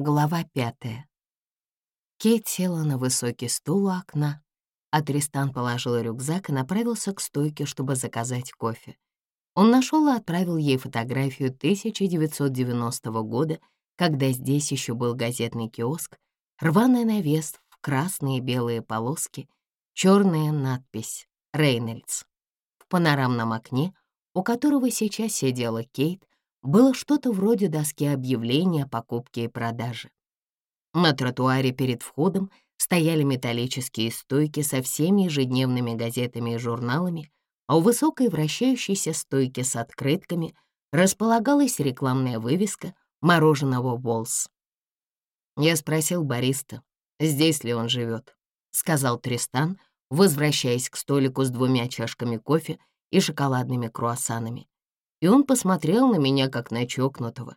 Глава пятая. Кейт села на высокий стул у окна, а Тристан положил рюкзак и направился к стойке, чтобы заказать кофе. Он нашел и отправил ей фотографию 1990 года, когда здесь еще был газетный киоск, рваный навес в красные и белые полоски, черная надпись «Рейнольдс». В панорамном окне, у которого сейчас сидела Кейт, было что-то вроде доски объявления о покупке и продаже. На тротуаре перед входом стояли металлические стойки со всеми ежедневными газетами и журналами, а у высокой вращающейся стойки с открытками располагалась рекламная вывеска мороженого «Волс». Я спросил бариста, здесь ли он живет, сказал Тристан, возвращаясь к столику с двумя чашками кофе и шоколадными круассанами и он посмотрел на меня, как на чокнутого.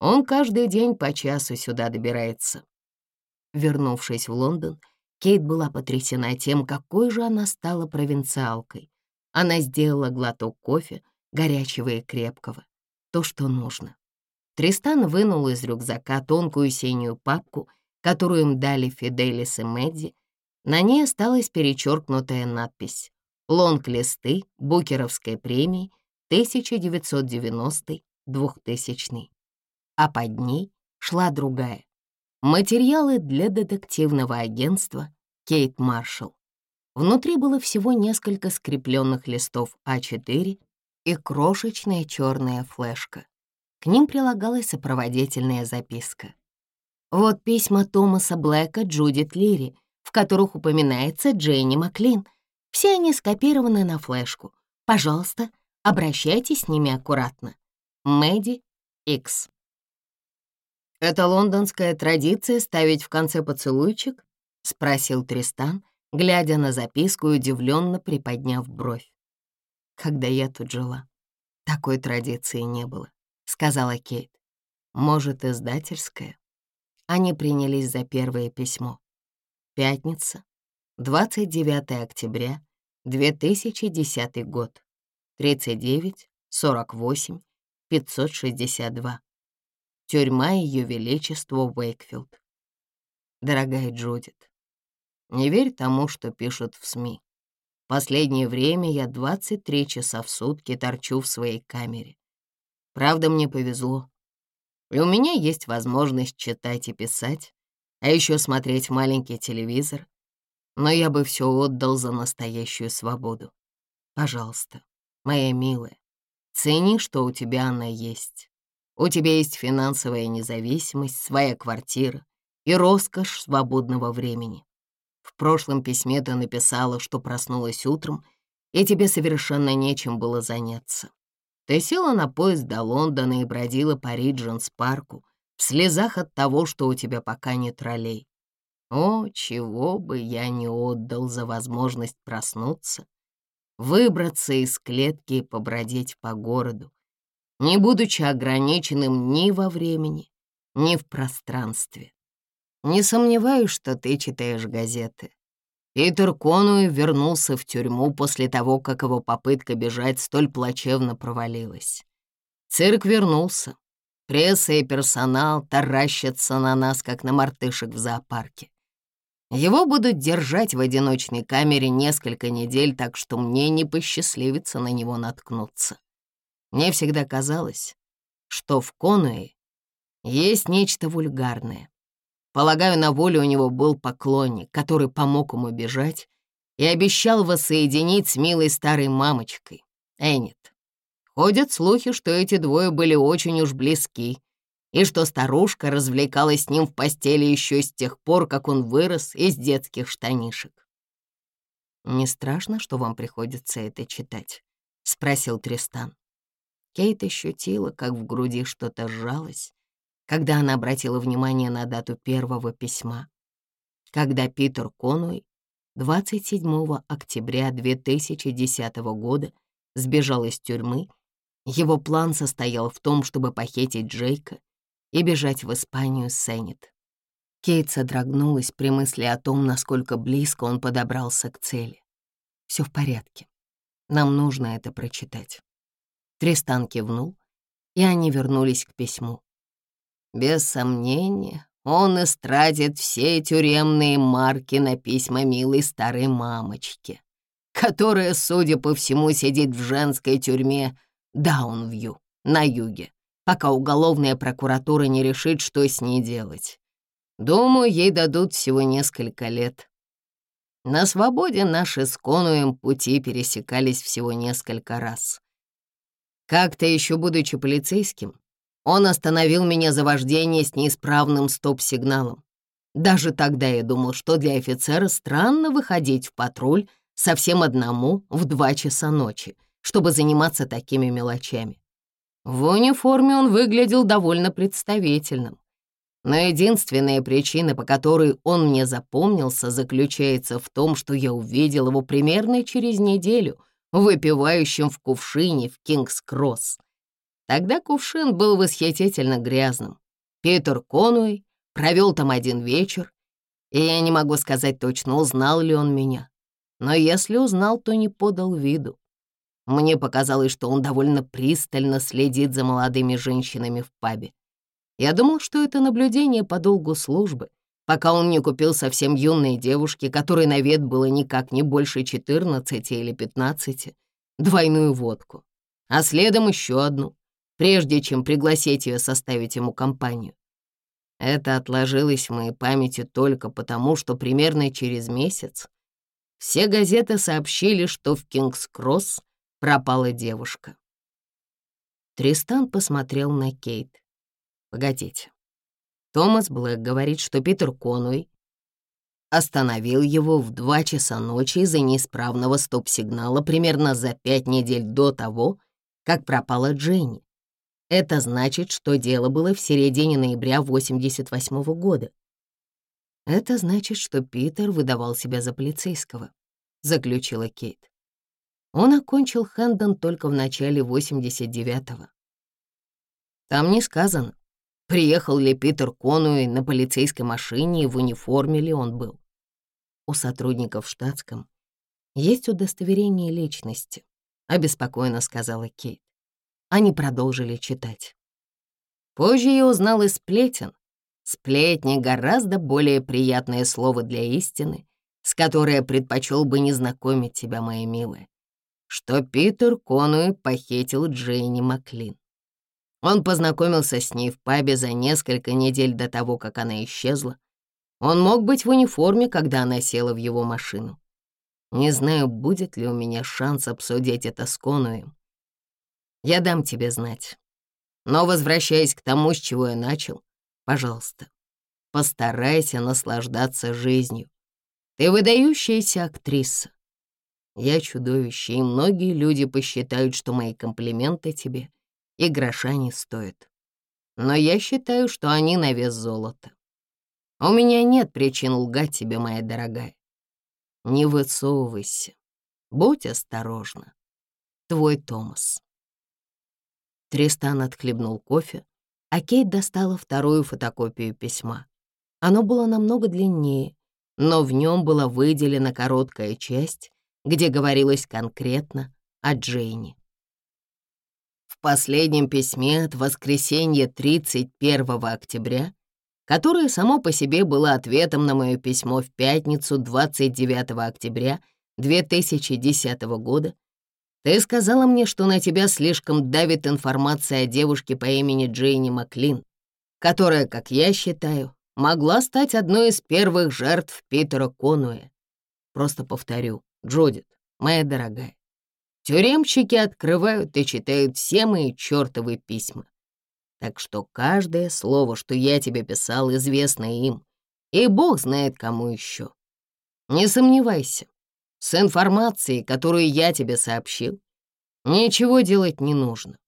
Он каждый день по часу сюда добирается. Вернувшись в Лондон, Кейт была потрясена тем, какой же она стала провинциалкой. Она сделала глоток кофе, горячего и крепкого. То, что нужно. Тристан вынул из рюкзака тонкую синюю папку, которую им дали Фиделис и Мэдди. На ней осталась перечеркнутая надпись «Лонг-листы Букеровской премии 1990-2000, а под ней шла другая. Материалы для детективного агентства «Кейт Маршалл». Внутри было всего несколько скрепленных листов А4 и крошечная черная флешка. К ним прилагалась сопроводительная записка. Вот письма Томаса Блэка Джудит Лири, в которых упоминается Дженни Маклин. Все они скопированы на флешку. Пожалуйста, Обращайтесь с ними аккуратно. Мэдди Икс. «Это лондонская традиция ставить в конце поцелуйчик?» — спросил Тристан, глядя на записку и удивлённо приподняв бровь. «Когда я тут жила, такой традиции не было», — сказала Кейт. «Может, издательская?» Они принялись за первое письмо. Пятница, 29 октября, 2010 год. 39, 48, 562. Тюрьма Ее Величества Уэйкфилд. Дорогая Джудит, не верь тому, что пишут в СМИ. Последнее время я 23 часа в сутки торчу в своей камере. Правда, мне повезло. И у меня есть возможность читать и писать, а еще смотреть маленький телевизор. Но я бы все отдал за настоящую свободу. Пожалуйста, моя милая, цени, что у тебя она есть. У тебя есть финансовая независимость, своя квартира и роскошь свободного времени. В прошлом письме ты написала, что проснулась утром, и тебе совершенно нечем было заняться. Ты села на поезд до Лондона и бродила по риджинс парку в слезах от того, что у тебя пока не троллей. О, чего бы я не отдал за возможность проснуться выбраться из клетки и побродить по городу, не будучи ограниченным ни во времени, ни в пространстве. Не сомневаюсь, что ты читаешь газеты. Питер Конуэ вернулся в тюрьму после того, как его попытка бежать столь плачевно провалилась. Цирк вернулся. Пресса и персонал таращатся на нас, как на мартышек в зоопарке. Его будут держать в одиночной камере несколько недель, так что мне не посчастливится на него наткнуться. Мне всегда казалось, что в Конуэ есть нечто вульгарное. Полагаю, на воле у него был поклонник, который помог ему бежать и обещал воссоединить с милой старой мамочкой, Эннет. Ходят слухи, что эти двое были очень уж близки, и что старушка развлекалась с ним в постели еще с тех пор, как он вырос из детских штанишек. «Не страшно, что вам приходится это читать?» — спросил Тристан. Кейт ощутила, как в груди что-то сжалось, когда она обратила внимание на дату первого письма. Когда Питер Конуэй 27 октября 2010 года сбежал из тюрьмы, его план состоял в том, чтобы похитить Джейка и бежать в Испанию с Эннет. Кейт содрогнулась при мысли о том, насколько близко он подобрался к цели. Все в порядке. Нам нужно это прочитать». Тристан кивнул, и они вернулись к письму. «Без сомнения, он истратит все тюремные марки на письма милой старой мамочки, которая, судя по всему, сидит в женской тюрьме Даунвью на юге пока уголовная прокуратура не решит, что с ней делать. Думаю, ей дадут всего несколько лет. На свободе наши с Конуем пути пересекались всего несколько раз. Как-то еще будучи полицейским, он остановил меня за вождение с неисправным стоп-сигналом. Даже тогда я думал, что для офицера странно выходить в патруль совсем одному в два часа ночи, чтобы заниматься такими мелочами. В униформе он выглядел довольно представительным. Но единственная причина, по которой он мне запомнился, заключается в том, что я увидел его примерно через неделю, выпивающим в кувшине в Кингс-Кросс. Тогда кувшин был восхитительно грязным. Питер Конуэй провел там один вечер, и я не могу сказать точно, узнал ли он меня. Но если узнал, то не подал виду. Мне показалось, что он довольно пристально следит за молодыми женщинами в пабе. Я думал, что это наблюдение по долгу службы, пока он не купил совсем юные девушки, которой на вид было никак не больше 14 или 15, двойную водку, а следом еще одну, прежде чем пригласить ее составить ему компанию. Это отложилось в моей памяти только потому, что примерно через месяц все газеты сообщили, что в Кингс-Кросс пропала девушка. Тристан посмотрел на Кейт. «Погодите. Томас Блэк говорит, что Питер Конуэй остановил его в два часа ночи из-за неисправного стоп-сигнала примерно за пять недель до того, как пропала Дженни. Это значит, что дело было в середине ноября 88 -го года. Это значит, что Питер выдавал себя за полицейского, заключила Кейт. Он окончил Хэндон только в начале 89-го. Там не сказано, приехал ли Питер Конуэй на полицейской машине и в униформе ли он был. У сотрудников в штатском есть удостоверение личности, обеспокоенно сказала Кейт. Они продолжили читать. Позже я узнал из сплетен. Сплетни — гораздо более приятное слово для истины, с которой я предпочел бы не знакомить тебя, моя милая что Питер Конуэ похитил Джейни Маклин. Он познакомился с ней в пабе за несколько недель до того, как она исчезла. Он мог быть в униформе, когда она села в его машину. Не знаю, будет ли у меня шанс обсудить это с Конуэм. Я дам тебе знать. Но, возвращаясь к тому, с чего я начал, пожалуйста, постарайся наслаждаться жизнью. Ты выдающаяся актриса. Я чудовище, и многие люди посчитают, что мои комплименты тебе и гроша не стоят. Но я считаю, что они на вес золота. У меня нет причин лгать тебе, моя дорогая. Не высовывайся. Будь осторожна. Твой Томас. Тристан отхлебнул кофе, а Кейт достала вторую фотокопию письма. Оно было намного длиннее, но в нем была выделена короткая часть, где говорилось конкретно о Джейне. В последнем письме от воскресенья 31 октября, которое само по себе было ответом на мое письмо в пятницу 29 октября 2010 года, ты сказала мне, что на тебя слишком давит информация о девушке по имени Джейни Маклин, которая, как я считаю, могла стать одной из первых жертв Питера Конуэ. Просто повторю, Джудит, моя дорогая, тюремщики открывают и читают все мои чертовы письма. Так что каждое слово, что я тебе писал, известно им, и бог знает кому еще. Не сомневайся, с информацией, которую я тебе сообщил, ничего делать не нужно.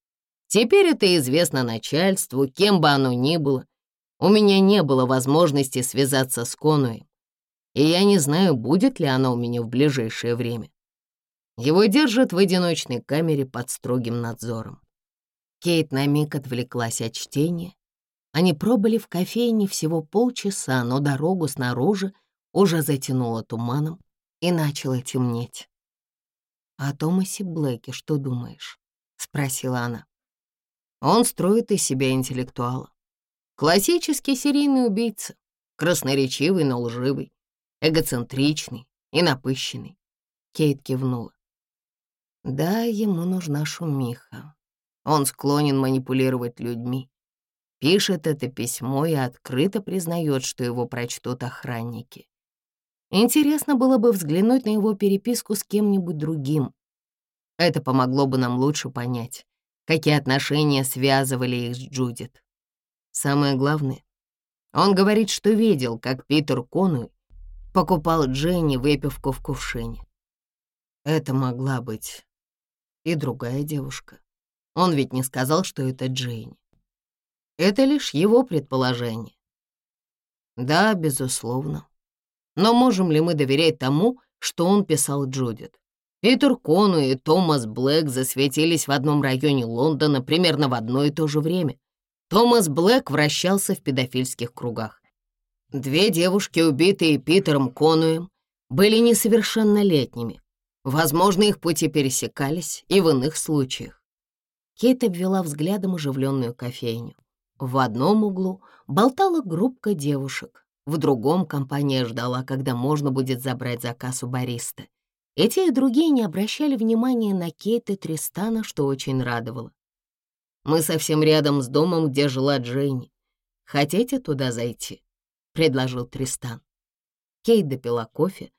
Теперь это известно начальству, кем бы оно ни было. У меня не было возможности связаться с Конуем и я не знаю, будет ли она у меня в ближайшее время. Его держат в одиночной камере под строгим надзором. Кейт на миг отвлеклась от чтения. Они пробыли в кофейне всего полчаса, но дорогу снаружи уже затянуло туманом и начало темнеть. «О Томасе Блэке что думаешь?» — спросила она. «Он строит из себя интеллектуала. Классический серийный убийца, красноречивый, но лживый эгоцентричный и напыщенный. Кейт кивнула. Да, ему нужна шумиха. Он склонен манипулировать людьми. Пишет это письмо и открыто признает, что его прочтут охранники. Интересно было бы взглянуть на его переписку с кем-нибудь другим. Это помогло бы нам лучше понять, какие отношения связывали их с Джудит. Самое главное, он говорит, что видел, как Питер Конуй покупал Дженни выпивку в кувшине. Это могла быть и другая девушка. Он ведь не сказал, что это Дженни. Это лишь его предположение. Да, безусловно. Но можем ли мы доверять тому, что он писал Джудит? И Туркону, и Томас Блэк засветились в одном районе Лондона примерно в одно и то же время. Томас Блэк вращался в педофильских кругах. Две девушки, убитые Питером Конуем, были несовершеннолетними. Возможно, их пути пересекались и в иных случаях. Кейт обвела взглядом оживленную кофейню. В одном углу болтала группка девушек, в другом компания ждала, когда можно будет забрать заказ у бариста. И те, и другие не обращали внимания на Кейт и Тристана, что очень радовало. «Мы совсем рядом с домом, где жила Джейни. Хотите туда зайти?» — предложил Тристан. Кейт допила кофе,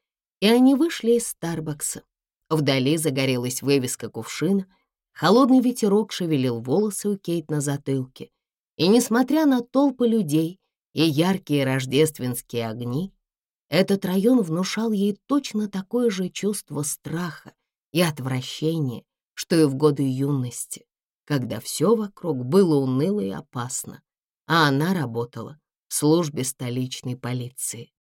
и они вышли из Старбакса. Вдали загорелась вывеска кувшина, холодный ветерок шевелил волосы у Кейт на затылке. И несмотря на толпы людей и яркие рождественские огни, этот район внушал ей точно такое же чувство страха и отвращения, что и в годы юности, когда все вокруг было уныло и опасно, а она работала службе столичной полиции.